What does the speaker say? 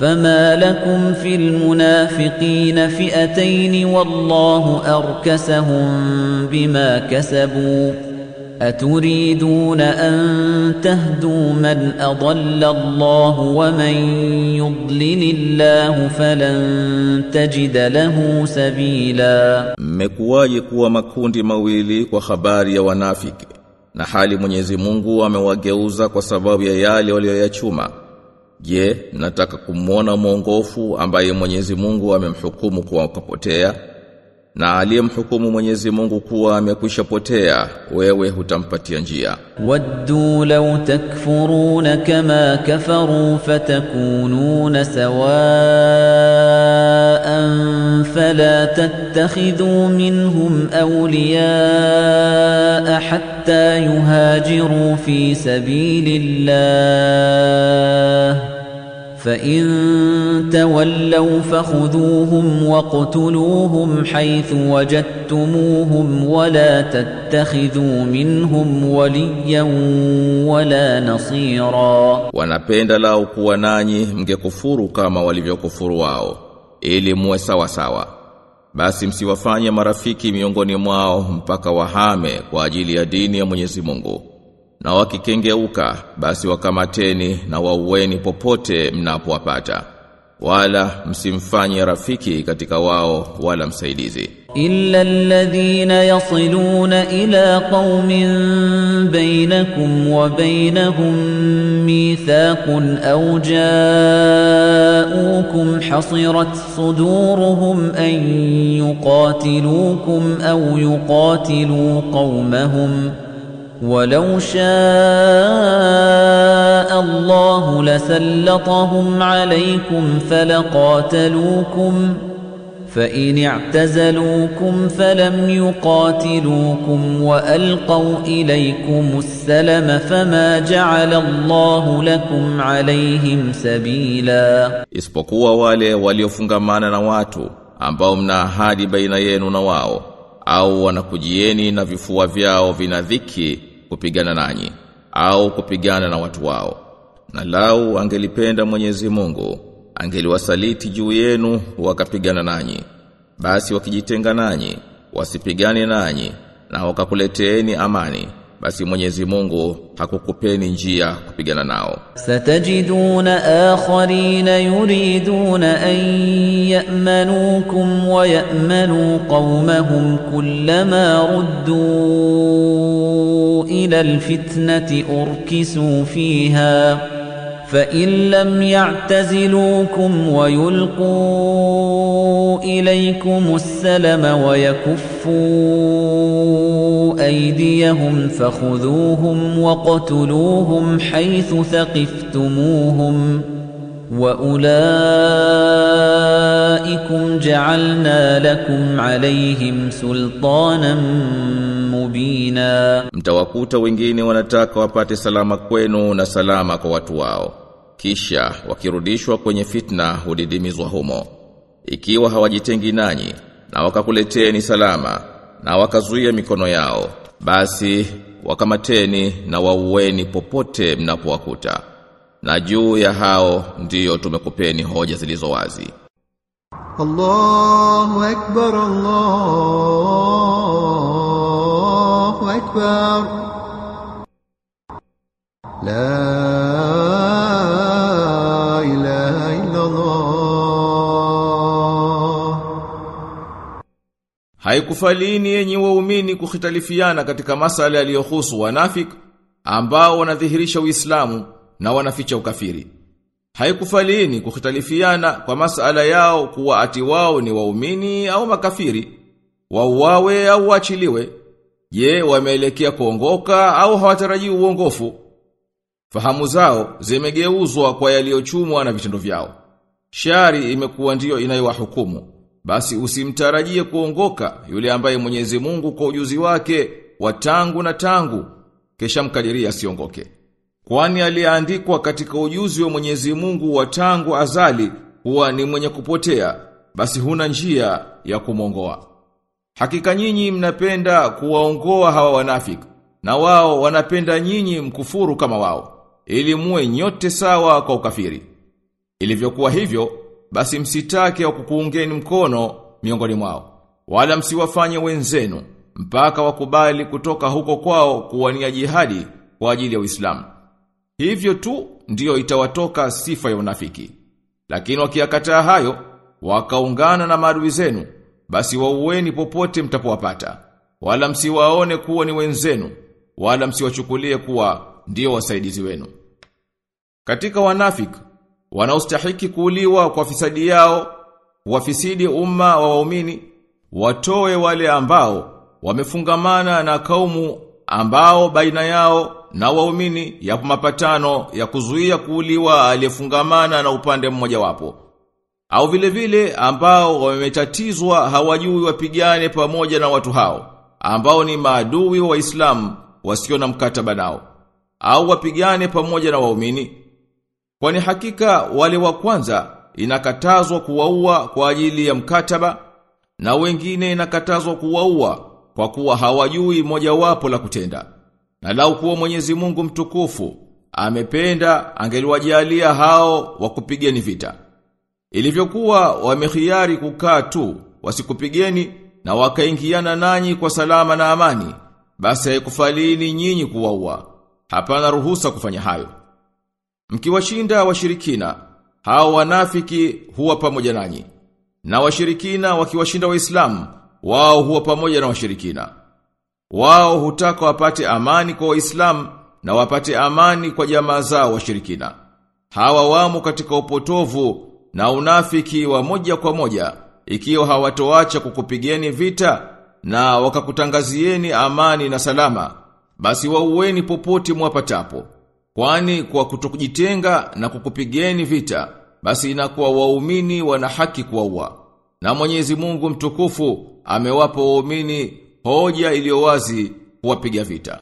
فما لكم في المنافقين فئتين والله أركسهم بما كسبوا أتريدون أن تهدوا من أضل الله ومن يضلل الله فلن تجد له سبيلا مكواي قوى مكون دي مويلي وخبار يا ونافك نحالي منيزي مونغو ومواجوزا وسباب يا يالي وليا Je, nataka kumwona mwongofu ambaye Mwenyezi Mungu amemhukumu kuwa kapotea na aliyemhukumu Mwenyezi Mungu kuwa amekwisha potea wewe hutampatia njia ودوا لو تكفرون كما كفروا فتكونون سواء فلا تتخذوا منهم أولياء حتى يهاجروا في سبيل الله فإن تولوا فخذوهم واقتلوهم حيث وجدتموهم ولا تتخذوا منهم وليا ولا نصيرا wanapenda lao kuwa nanyi mngekufuru kama walivyokufuru wao ili muwe sawa sawa basi msiwafanye marafiki miongoni mwao mpaka wahame kwa ajili ya dini ya Mwenyezi Mungu na wakikengeuka basi wakamateni na waueni popote mnapowapata. Wala msimfanye rafiki katika wao wala msaidizi. Illa alladhina yasiluna ila qaumin bainakum wa bainahum mithaqun aw ja'ukum hasirat suduruhum an yuqatilukum aw yuqatilu qaumahum ولو شاء الله لسلطهم عليكم فلقاتلوكم فإن اعتزلوكم فلم يقاتلوكم وألقوا إليكم السلم فما جعل الله لكم عليهم سبيلا. إسبقوا والي وليفنغ مانا نواتو ambao mna ahadi baina yenu na wao au wanakujieni na vifua vyao kupigana nanyi au kupigana na watu wao. Na lau angelipenda Mwenyezi Mungu angeliwasaliti juu yenu wakapigana nanyi. Basi wakijitenga nanyi wasipigane nanyi na wakakuleteeni amani basi Mwenyezi Mungu hakukupeni njia kupigana nao ستجدون آخرين يريدون أن يأمنوكم ويأمنوا قومهم كلما ردوا إلى الفتنة أركسوا فيها فإن لم يعتزلوكم ويلقوا إليكم السلم ويكفوا أيديهم فخذوهم وقتلوهم حيث ثقفتموهم وأولئكم جعلنا لكم عليهم سلطانا مبينا. Mtawakuta wengine wanataka wapate salama kwenu na salama kwa watu wao. kisha wakirudishwa kwenye fitna hudidimizwa humo. Ikiwa hawajitengi nanyi na wakakuleteni salama na wakazuia mikono yao basi wakamateni na waueni popote mnapowakuta. Na juu ya hao ndiyo tumekupeni hoja zilizo wazi. Allahu akbar Allahu akbar. La Haikufalini yenye waumini kukhitalifiana katika masala yaliyohusu wanafik ambao wanadhihirisha Uislamu na wanaficha ukafiri. Haikufalini kukhitalifiana kwa masala yao kuwa ati wao ni waumini au makafiri, wauawe au waachiliwe. Je, wameelekea kuongoka au hawatarajii uongofu? Fahamu zao zimegeuzwa kwa yaliyochumwa na vitendo vyao. Shari imekuwa ndiyo inayowahukumu. Basi usimtarajie kuongoka yule ambaye Mwenyezi Mungu kwa ujuzi wake wa tangu na tangu kesha mkadiria asiongoke. Kwani aliandikwa katika ujuzi wa Mwenyezi Mungu wa tangu azali huwa ni mwenye kupotea, basi huna njia ya kumongoa. Hakika nyinyi mnapenda kuwaongoa hawa wanafiki, na wao wanapenda nyinyi mkufuru kama wao, ili muwe nyote sawa kwa ukafiri. Ilivyokuwa hivyo, basi msitake wa kukuungeni mkono miongoni mwao, wala msiwafanye wenzenu mpaka wakubali kutoka huko kwao kuwania jihadi kwa ajili ya Uislamu. Hivyo tu ndiyo itawatoka sifa ya unafiki. Lakini wakiakataa hayo, wakaungana na maadui zenu, basi waueni popote mtapowapata. Wala msiwaone kuwa ni wenzenu, wala msiwachukulie kuwa ndio wasaidizi wenu. Katika wanafiki wanaostahiki kuuliwa kwa fisadi yao, wafisidi umma wa waumini, watoe wale ambao wamefungamana na kaumu ambao baina yao na waumini ya mapatano ya kuzuia kuuliwa aliyefungamana na upande mmoja wapo. Au vile vile ambao wametatizwa hawajui wapigane pamoja na watu hao, ambao ni maadui wa Waislamu wasio na mkataba nao. Au wapigane pamoja na waumini. Kwani hakika wale wa kwanza inakatazwa kuwaua kwa ajili ya mkataba na wengine inakatazwa kuwaua kwa kuwa hawajui mojawapo la kutenda. Na lau kuwa Mwenyezi Mungu mtukufu amependa angeliwajalia hao wakupigeni vita. Ilivyokuwa wamehiari kukaa tu wasikupigeni na wakaingiana nanyi kwa salama na amani, basi haikufalini nyinyi kuwaua. Hapana ruhusa kufanya hayo. Mkiwashinda washirikina, hao wanafiki huwa pamoja nanyi. Na washirikina wakiwashinda waislamu, wao huwa pamoja na washirikina. Wao hutaka wapate amani kwa waislamu na wapate amani kwa jamaa zao washirikina. Hawa wamo katika upotovu na unafiki wa moja kwa moja, ikiwa hawatoacha kukupigeni vita na wakakutangazieni amani na salama, basi waueni popote mwapatapo. Kwani kwa kutokujitenga na kukupigeni vita, basi inakuwa waumini wana haki kuwaua. Na Mwenyezi Mungu mtukufu amewapa waumini hoja iliyowazi kuwapiga vita.